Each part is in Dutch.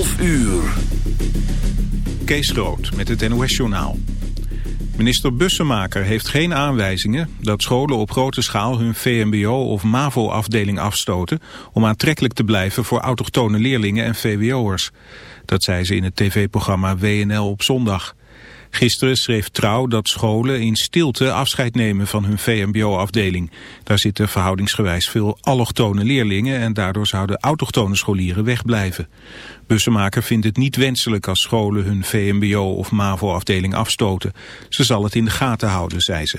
11 uur. Kees Groot met het NOS-journaal. Minister Bussemaker heeft geen aanwijzingen dat scholen op grote schaal hun VMBO- of MAVO-afdeling afstoten om aantrekkelijk te blijven voor autochtone leerlingen en VWO'ers. Dat zei ze in het tv-programma WNL op zondag. Gisteren schreef Trouw dat scholen in stilte afscheid nemen van hun VMBO-afdeling. Daar zitten verhoudingsgewijs veel allochtone leerlingen en daardoor zouden autochtone scholieren wegblijven. Bussenmaker vindt het niet wenselijk als scholen hun VMBO- of MAVO-afdeling afstoten. Ze zal het in de gaten houden, zei ze.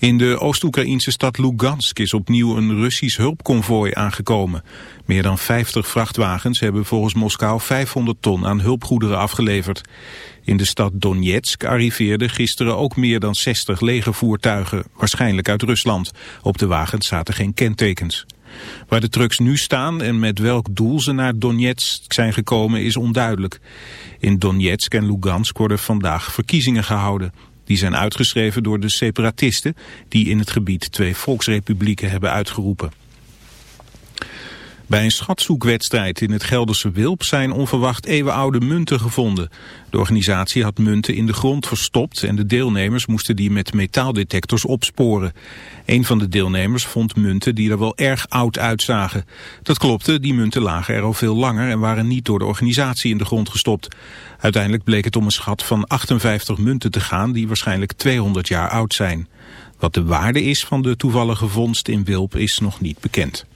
In de Oost-Oekraïnse stad Lugansk is opnieuw een Russisch hulpconvooi aangekomen. Meer dan 50 vrachtwagens hebben volgens Moskou 500 ton aan hulpgoederen afgeleverd. In de stad Donetsk arriveerden gisteren ook meer dan 60 legervoertuigen, waarschijnlijk uit Rusland. Op de wagens zaten geen kentekens. Waar de trucks nu staan en met welk doel ze naar Donetsk zijn gekomen is onduidelijk. In Donetsk en Lugansk worden vandaag verkiezingen gehouden. Die zijn uitgeschreven door de separatisten die in het gebied twee volksrepublieken hebben uitgeroepen. Bij een schatzoekwedstrijd in het Gelderse Wilp zijn onverwacht eeuwenoude munten gevonden. De organisatie had munten in de grond verstopt en de deelnemers moesten die met metaaldetectors opsporen. Een van de deelnemers vond munten die er wel erg oud uitzagen. Dat klopte, die munten lagen er al veel langer en waren niet door de organisatie in de grond gestopt. Uiteindelijk bleek het om een schat van 58 munten te gaan die waarschijnlijk 200 jaar oud zijn. Wat de waarde is van de toevallige vondst in Wilp is nog niet bekend.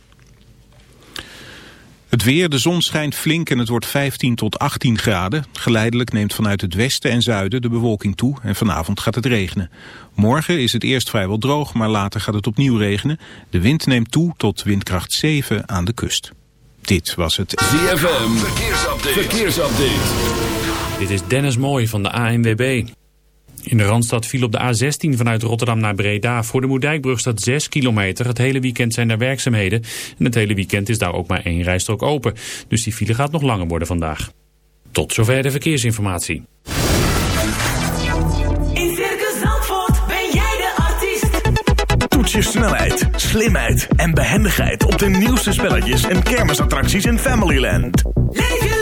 Het weer, de zon schijnt flink en het wordt 15 tot 18 graden. Geleidelijk neemt vanuit het westen en zuiden de bewolking toe en vanavond gaat het regenen. Morgen is het eerst vrijwel droog, maar later gaat het opnieuw regenen. De wind neemt toe tot windkracht 7 aan de kust. Dit was het ZFM, verkeersupdate. verkeersupdate. Dit is Dennis Mooij van de ANWB. In de Randstad viel op de A16 vanuit Rotterdam naar Breda. Voor de Moerdijkbrug staat 6 kilometer. Het hele weekend zijn er werkzaamheden. En het hele weekend is daar ook maar één rijstrook open. Dus die file gaat nog langer worden vandaag. Tot zover de verkeersinformatie. In Circus Zandvoort ben jij de artiest. Toets je snelheid, slimheid en behendigheid op de nieuwste spelletjes en kermisattracties in Familyland. Leef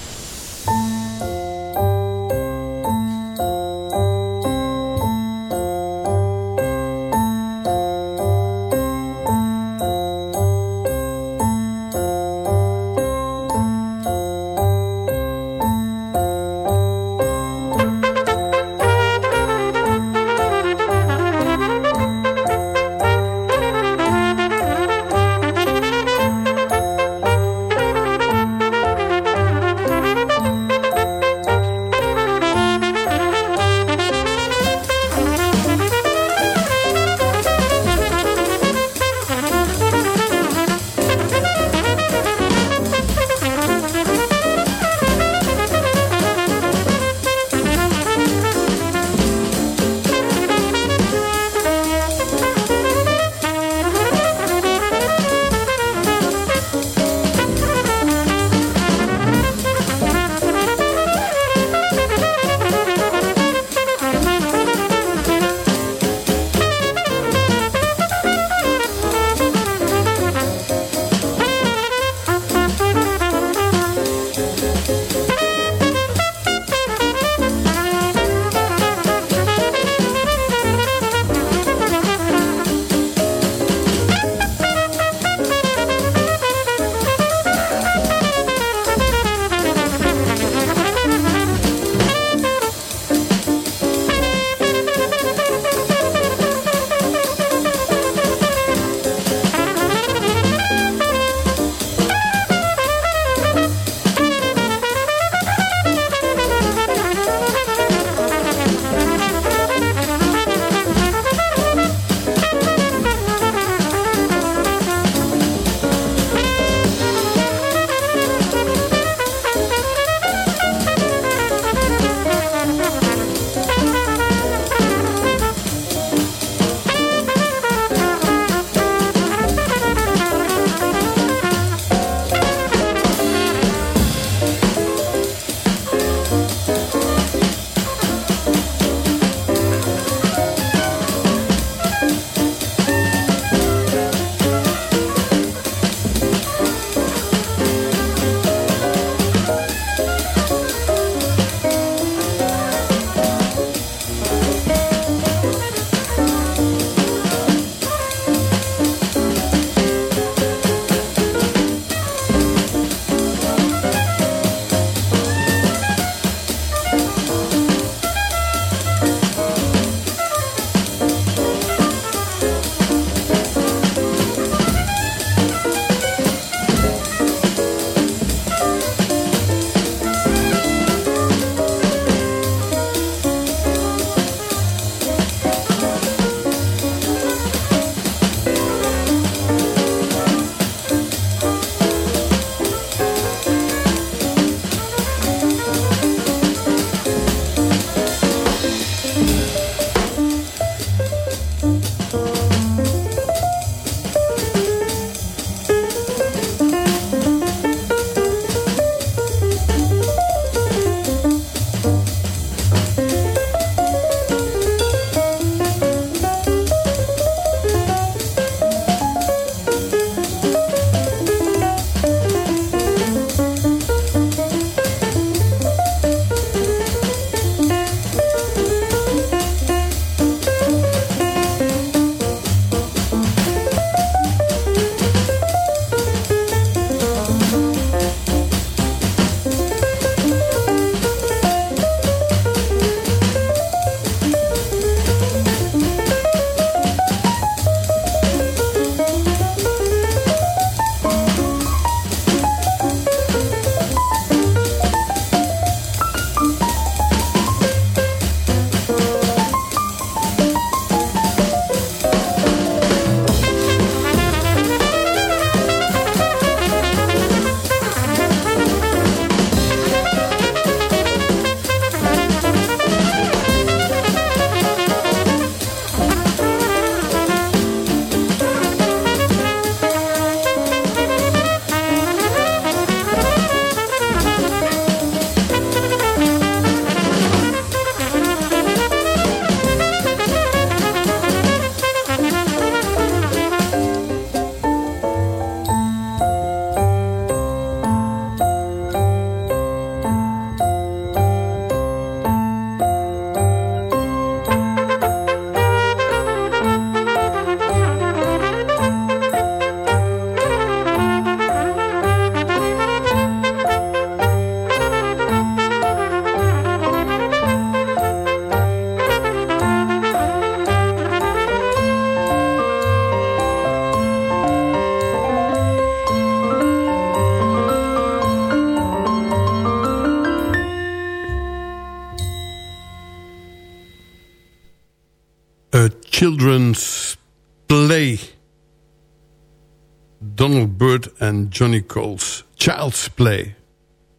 Johnny Coles. Child's Play.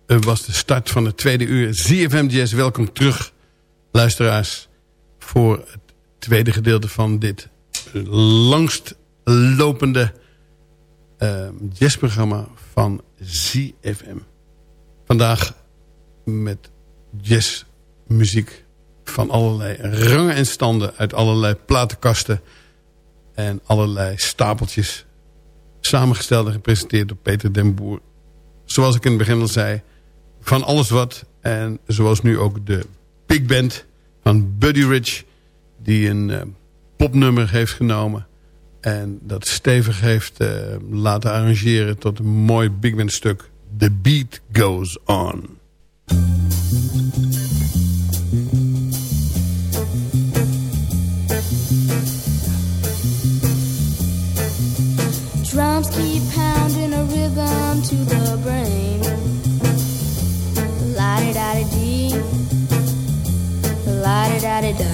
Het was de start van het tweede uur. ZFM Jazz, welkom terug, luisteraars... voor het tweede gedeelte van dit langst lopende uh, jazzprogramma van ZFM. Vandaag met jazzmuziek van allerlei rangen en standen... uit allerlei platenkasten en allerlei stapeltjes... samengesteld en gepresenteerd door Peter den Boer. Zoals ik in het begin al zei, van alles wat... en zoals nu ook de big band van Buddy Rich... die een uh, popnummer heeft genomen... en dat stevig heeft uh, laten arrangeren tot een mooi big band stuk... The Beat Goes On. Drums keep pounding a rhythm to the brain. La di da di dee, la di da di da.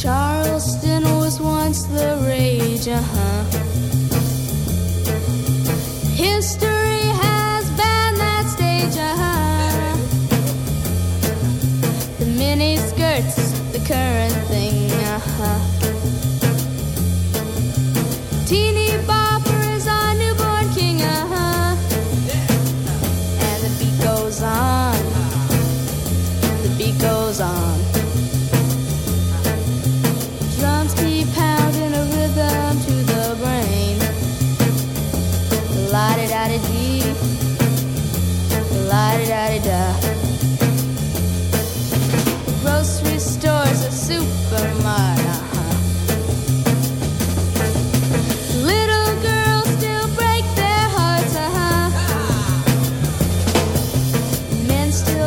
Charleston was once the rage, uh huh. History has banned that stage, uh huh. The mini skirts, the current thing, uh huh. Teeny bopper is our newborn king, uh huh. And the beat goes on. The beat goes on. Drums keep pounding a rhythm to the brain. La da dee. La da da.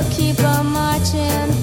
Keep on marching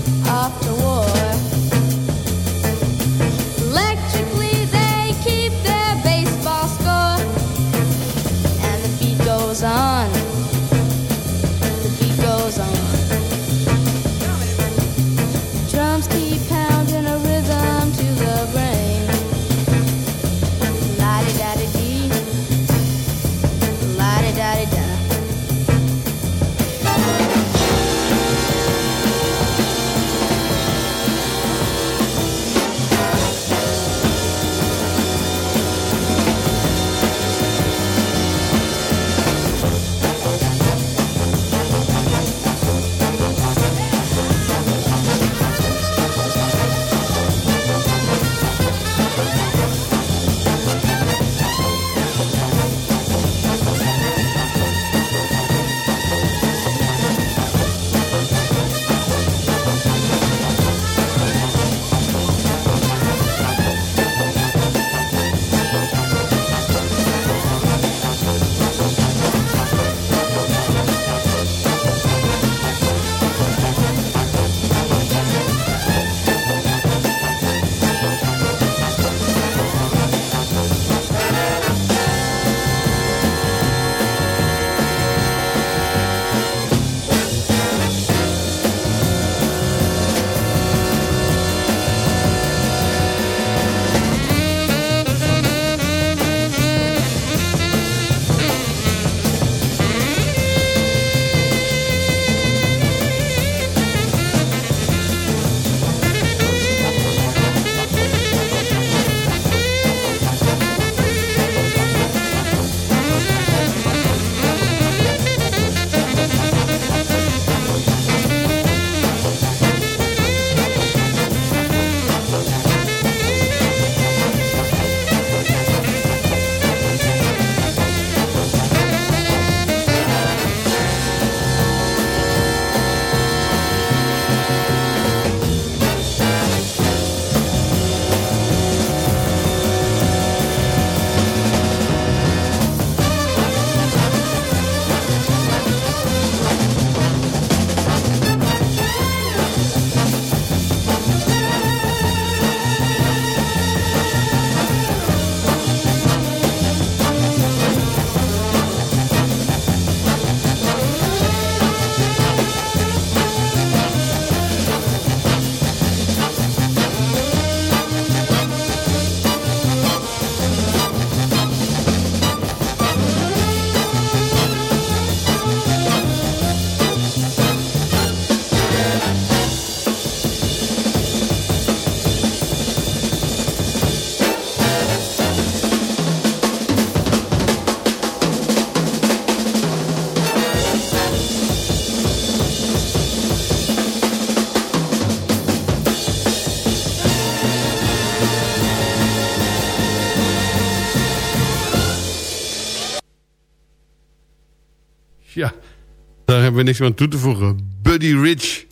weer niks meer aan toe te voegen. Buddy Rich,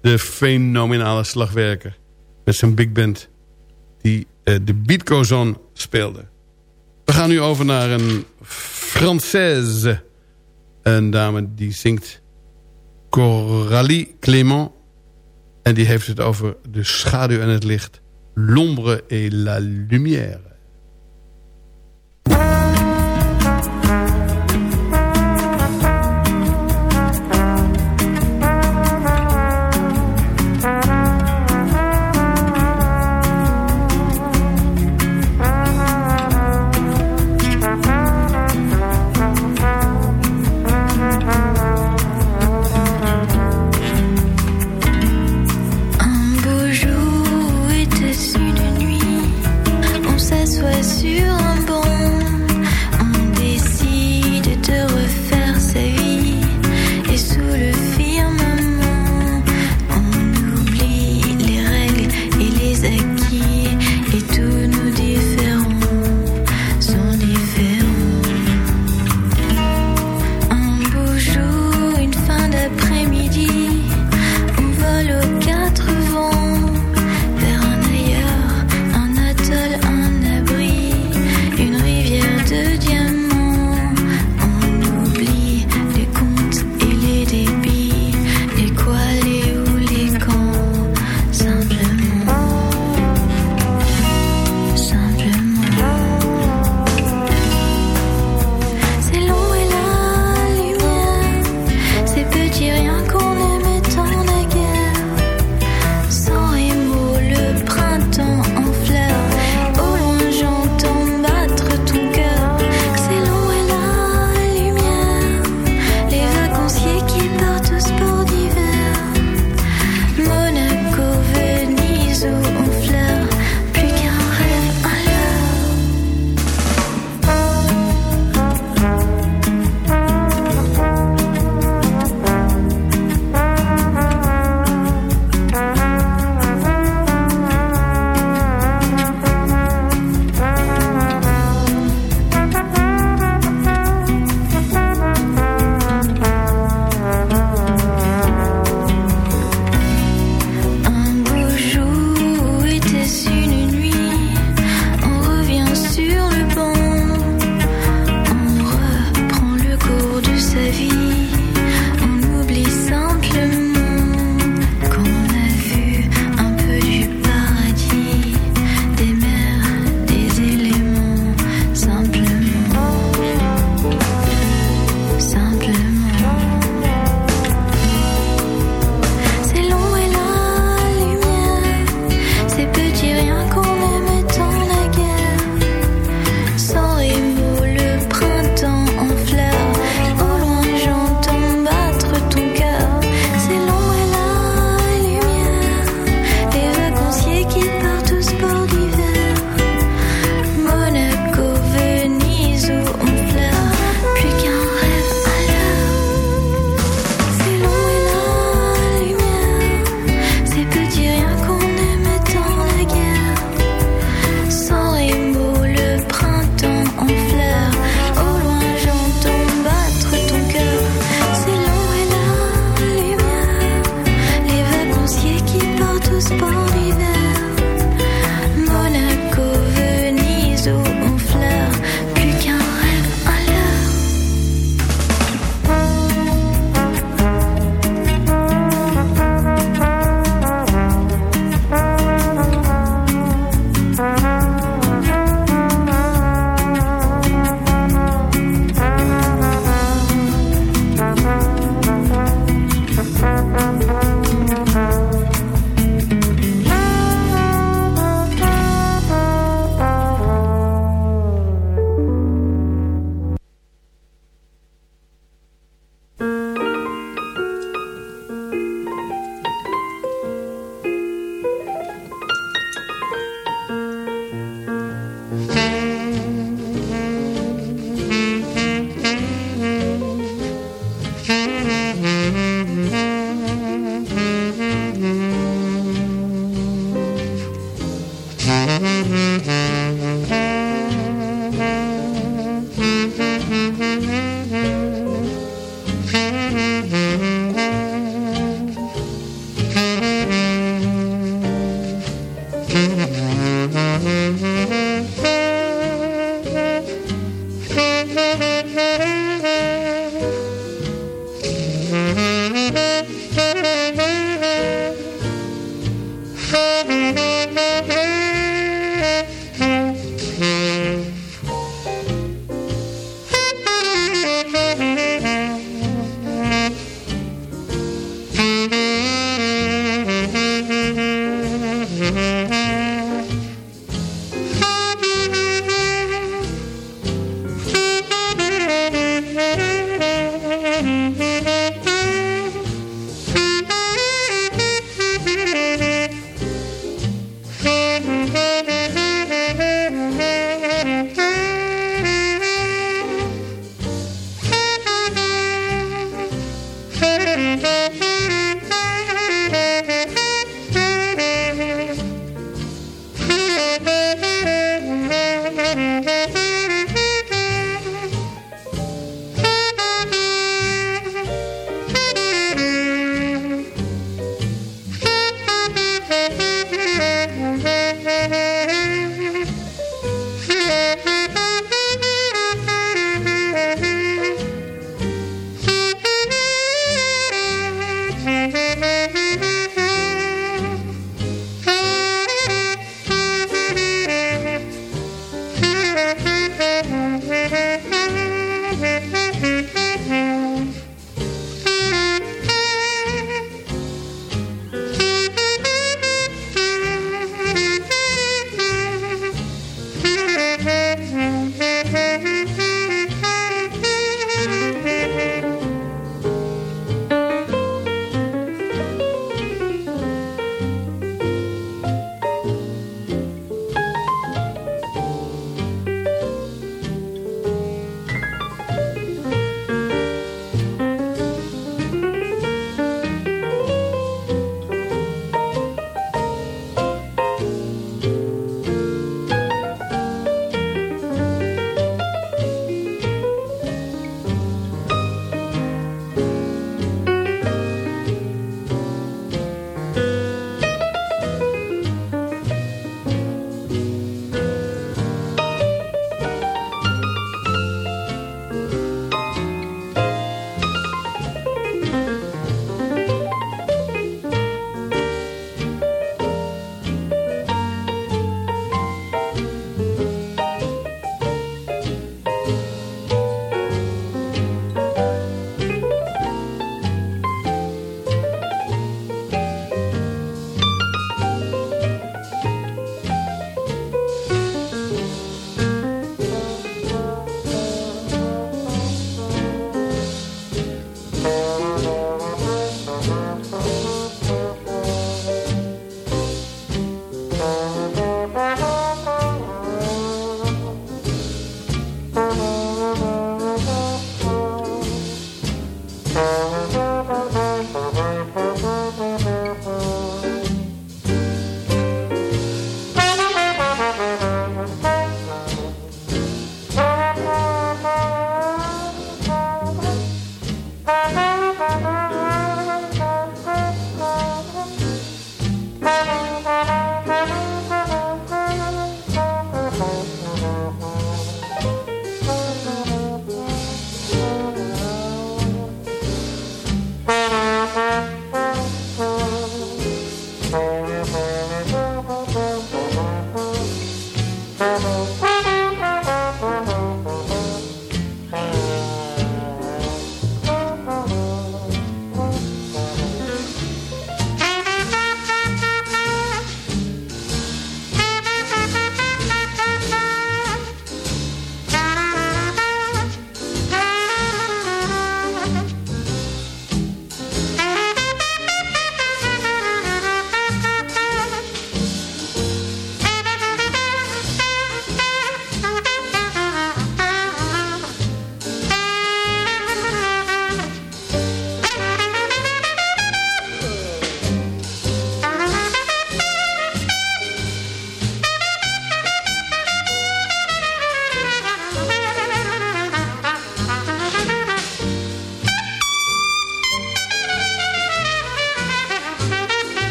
de fenomenale slagwerker. Met zijn big band. Die eh, de Beat speelde. We gaan nu over naar een Française. Een dame die zingt Coralie Clément. En die heeft het over de schaduw en het licht. L'ombre et la lumière.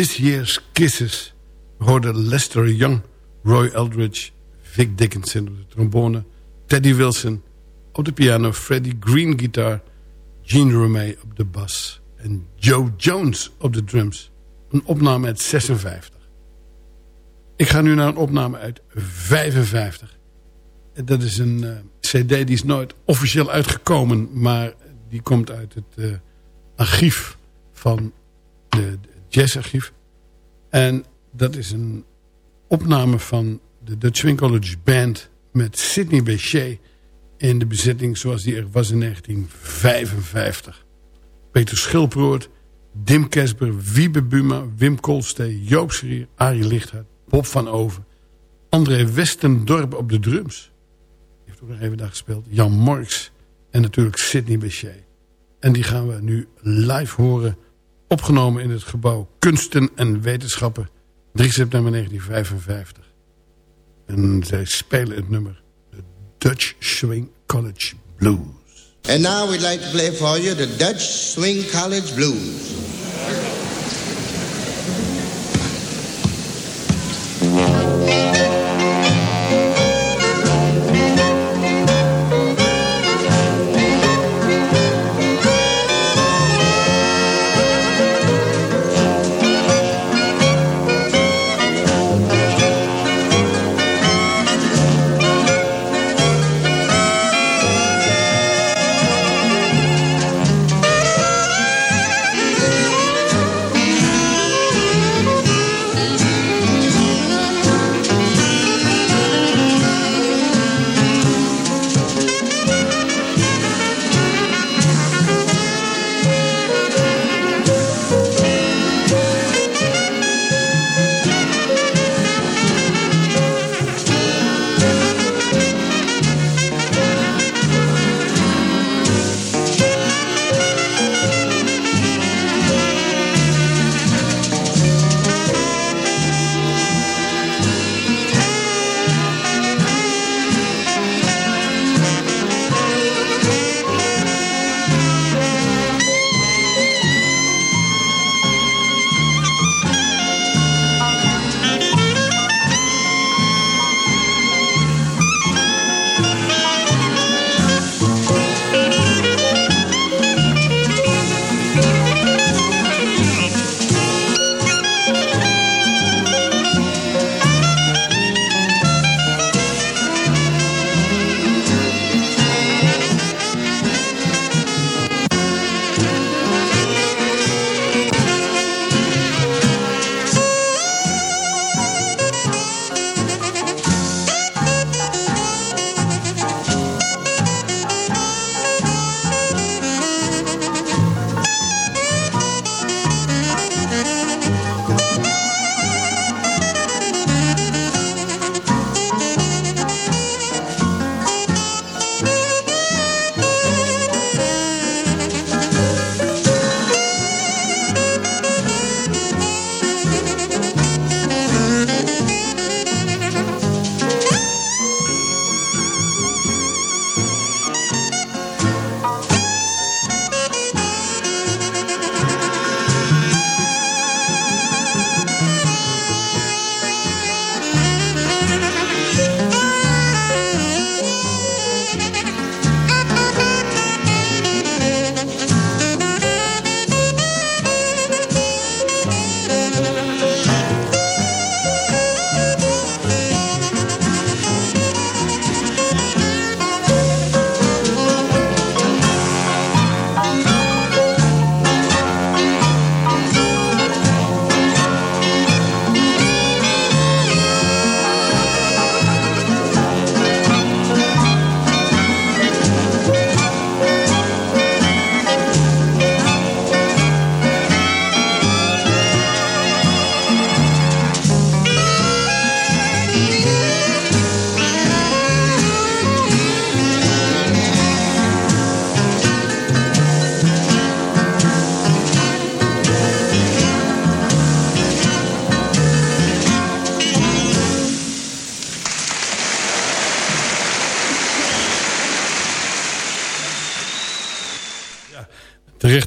This Year's Kisses. Hoorden Lester Young, Roy Eldridge, Vic Dickinson op de trombone... Teddy Wilson op de piano, Freddie Green gitaar... Gene Romay op de bas en Joe Jones op de drums. Een opname uit 56. Ik ga nu naar een opname uit 55. En Dat is een eh, cd die is nooit officieel uitgekomen... maar die komt uit het eh, archief van de jazzarchief. En dat is een opname van de Dutch Swing College Band... met Sidney Bechet in de bezetting zoals die er was in 1955. Peter Schilproort, Dim Kesper, Wiebe Buma, Wim Kolstee... Joop Schrier, Arie Lichthart, Bob van Over... André Westendorp op de drums. Heeft ook nog even daar gespeeld. Jan Morks en natuurlijk Sidney Bechet. En die gaan we nu live horen... opgenomen in het gebouw Kunsten en Wetenschappen... 3 september 1955. En zij spelen het nummer... de Dutch Swing College Blues. And now we'd like to play for you the Dutch Swing College Blues.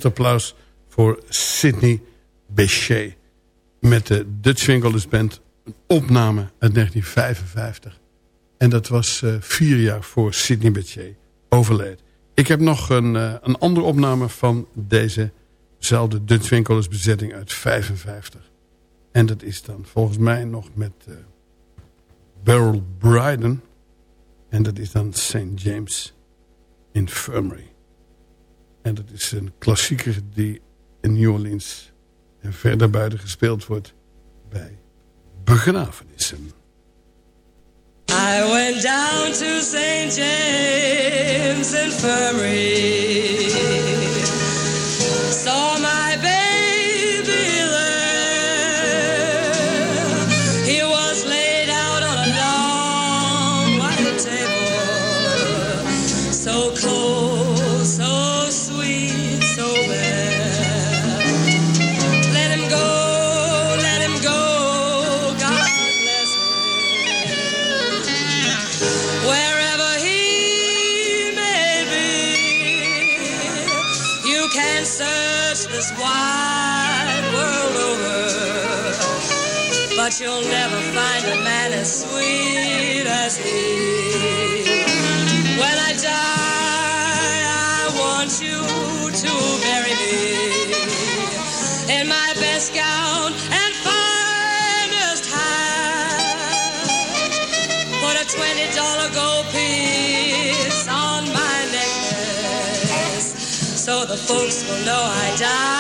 Applaus voor Sidney Bechet. met de Dutch Band. Een opname uit 1955. En dat was eh, vier jaar voor Sidney Bechet overleed. Ik heb nog een, eh, een andere opname van dezezelfde Dutch bezetting uit 55. En dat is dan volgens mij nog met uh, Beryl Bryden. En dat is dan St. James Infirmary. En dat is een klassieker die in New Orleans en verder buiten gespeeld wordt bij begrafenissen. I went down to St. James Infirmary. Folks will know I died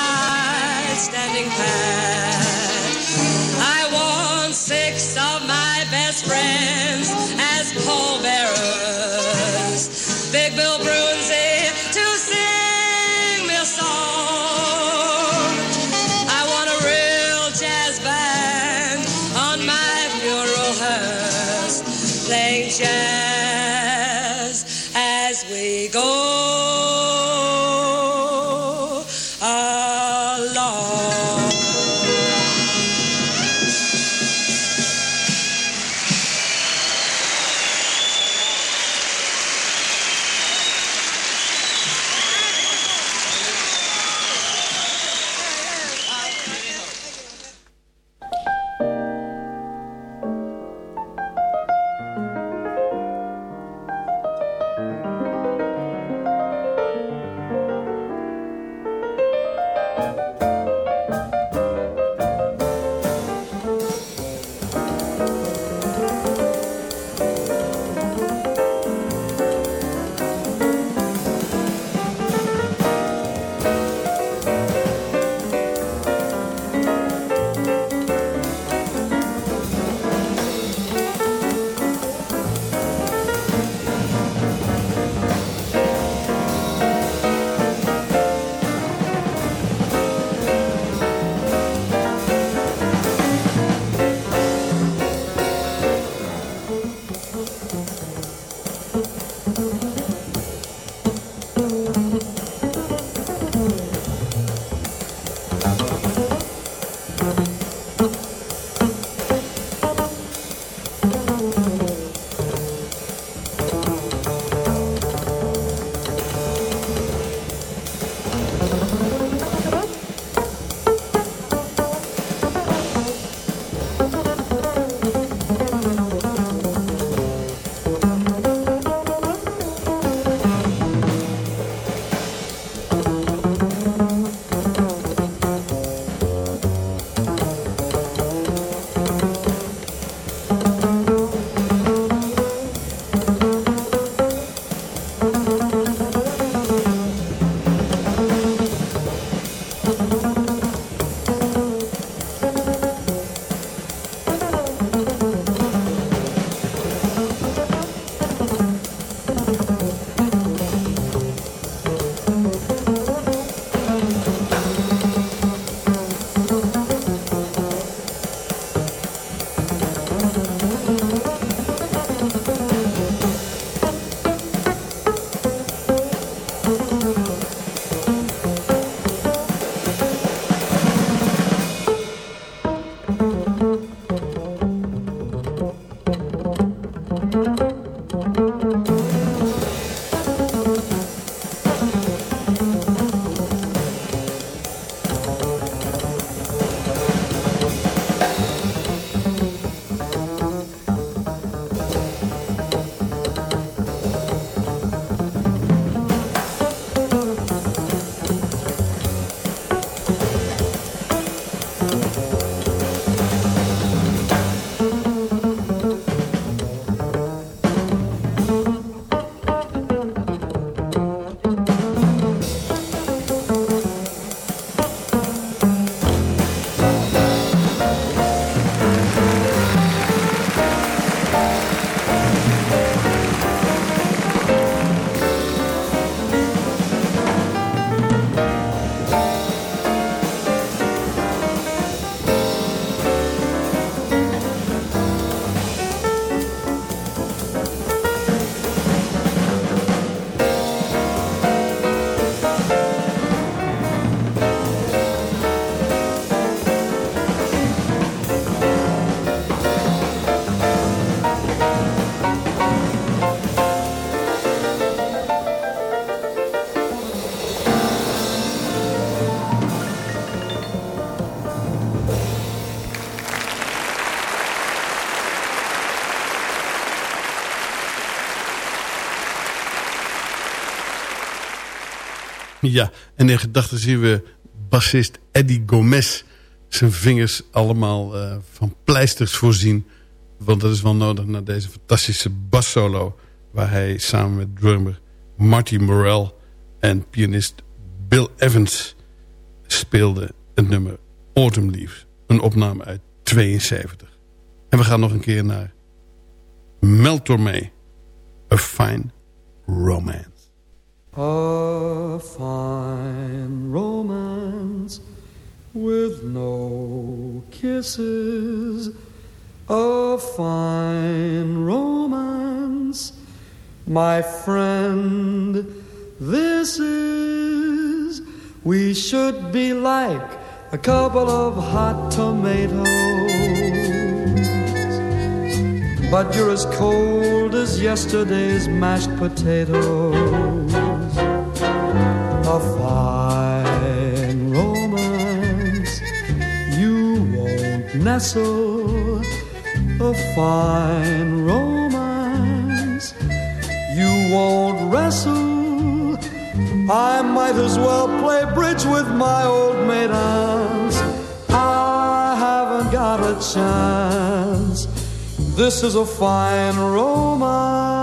Ja, en in gedachten zien we bassist Eddie Gomez... zijn vingers allemaal eh, van pleisters voorzien. Want dat is wel nodig naar deze fantastische bassolo... waar hij samen met drummer Marty Morell en pianist Bill Evans speelde het nummer Autumn Leaves. Een opname uit 72. En we gaan nog een keer naar Mel Tormé. A Fine Romance. A fine romance with no kisses. A fine romance, my friend, this is. We should be like a couple of hot tomatoes. But you're as cold as yesterday's mashed potatoes. A fine romance, you won't nestle. A fine romance, you won't wrestle. I might as well play bridge with my old maid. I haven't got a chance. This is a fine romance.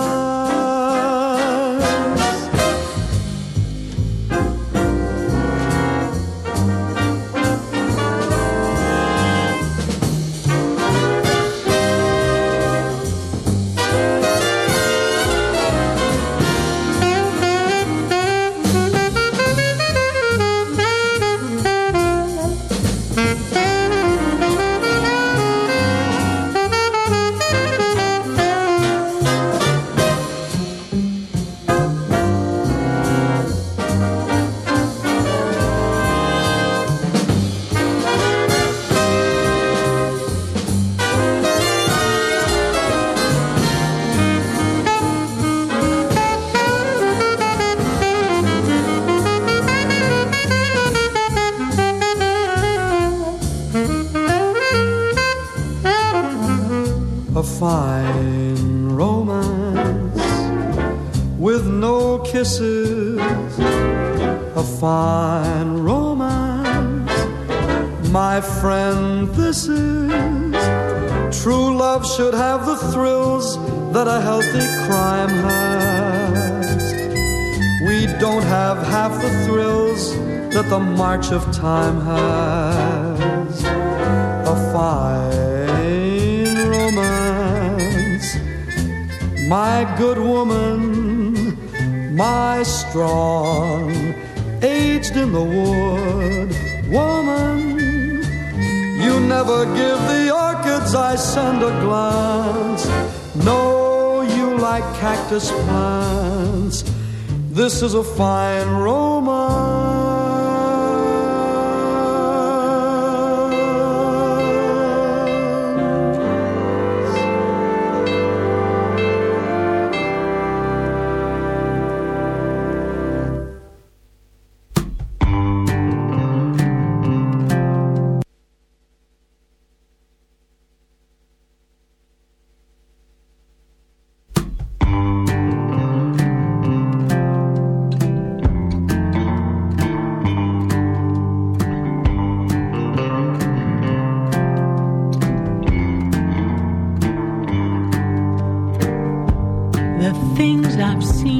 The march of time has. A fine romance, my good woman, my strong, aged in the wood woman. You never give the orchids I send a glance. No, you like cactus plants. This is a fine romance. I've seen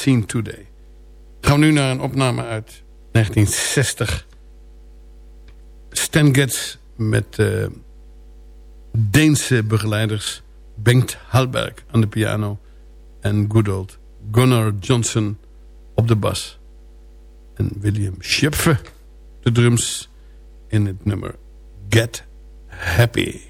Seen Today. Gaan we nu naar een opname uit 1960. Stan Getz met eh, Deense begeleiders Bengt Halberg aan de piano... en good old Gunnar Johnson op de bas. En William Schöpfe de drums in het nummer Get Happy.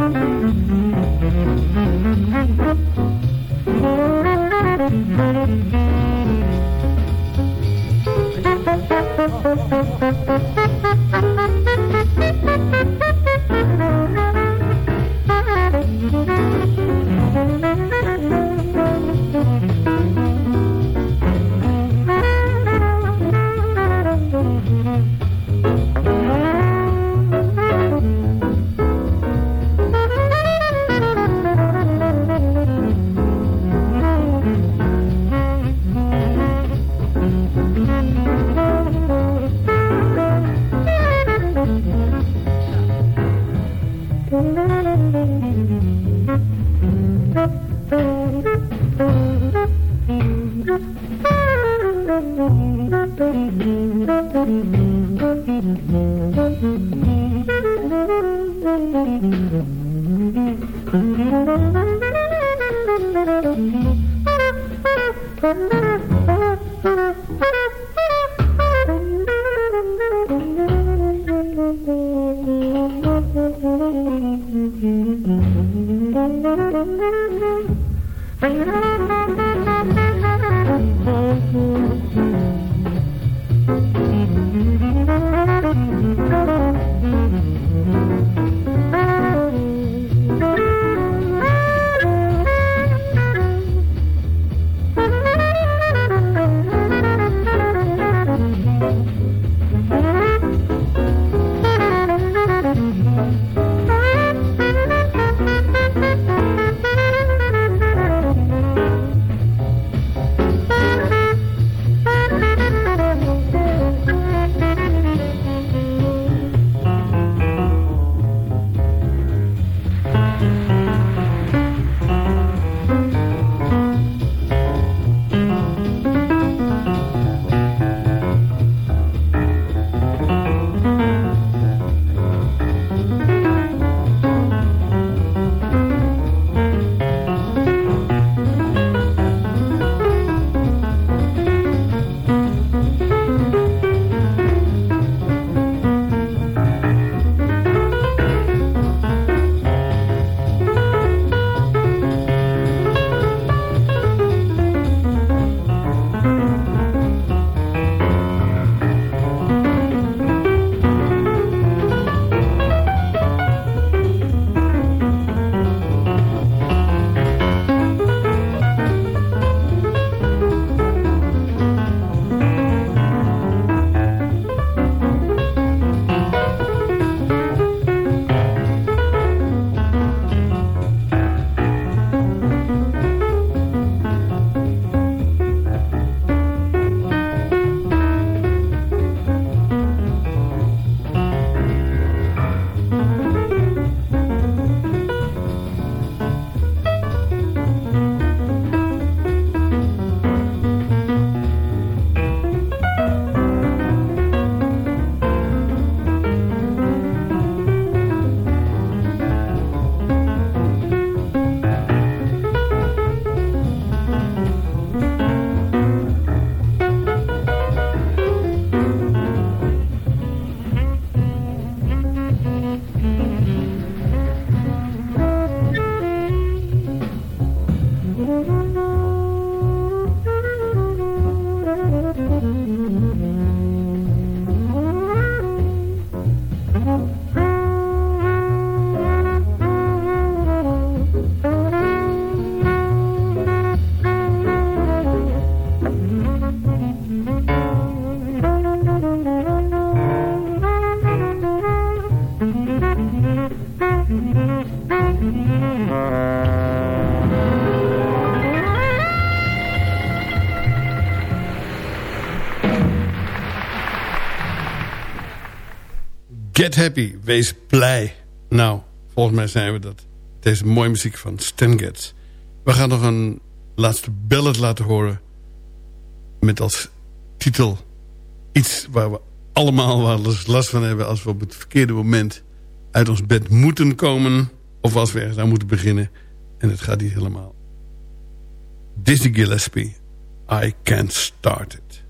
Thank you. Happy, wees blij. Nou, volgens mij zijn we dat. Deze mooie muziek van Stan Getz. We gaan nog een laatste ballad laten horen. Met als titel iets waar we allemaal wel eens last van hebben... als we op het verkeerde moment uit ons bed moeten komen... of als we ergens aan moeten beginnen. En het gaat niet helemaal. Dizzy Gillespie, I Can't Start It.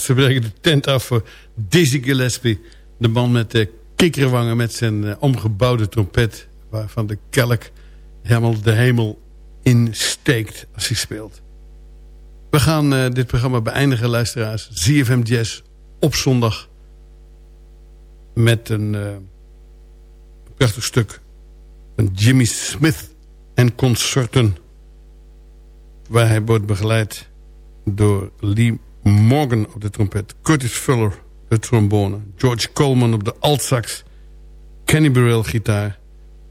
Ze breken de tent af voor Dizzy Gillespie. De man met de kikkerwangen met zijn eh, omgebouwde trompet... waarvan de kelk helemaal de hemel insteekt als hij speelt. We gaan eh, dit programma beëindigen, luisteraars. ZFM Jazz op zondag. Met een eh, prachtig stuk van Jimmy Smith en consorten. Waar hij wordt begeleid door Lee Morgan op de trompet. Curtis Fuller de trombone. George Coleman op de altsax. Kenny Burrell gitaar.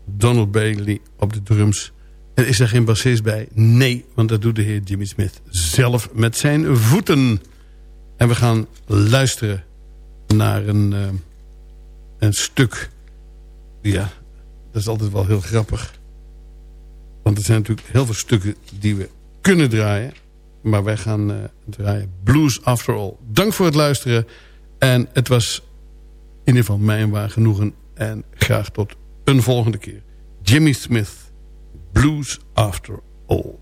Donald Bailey op de drums. En is er geen bassist bij? Nee, want dat doet de heer Jimmy Smith zelf met zijn voeten. En we gaan luisteren naar een, uh, een stuk. Ja, dat is altijd wel heel grappig. Want er zijn natuurlijk heel veel stukken die we kunnen draaien. Maar wij gaan uh, draaien Blues After All. Dank voor het luisteren. En het was in ieder geval mij een waar genoegen. En graag tot een volgende keer. Jimmy Smith, Blues After All.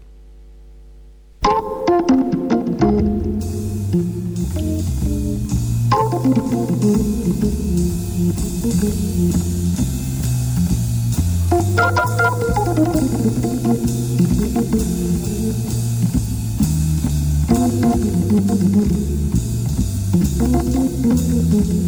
Tot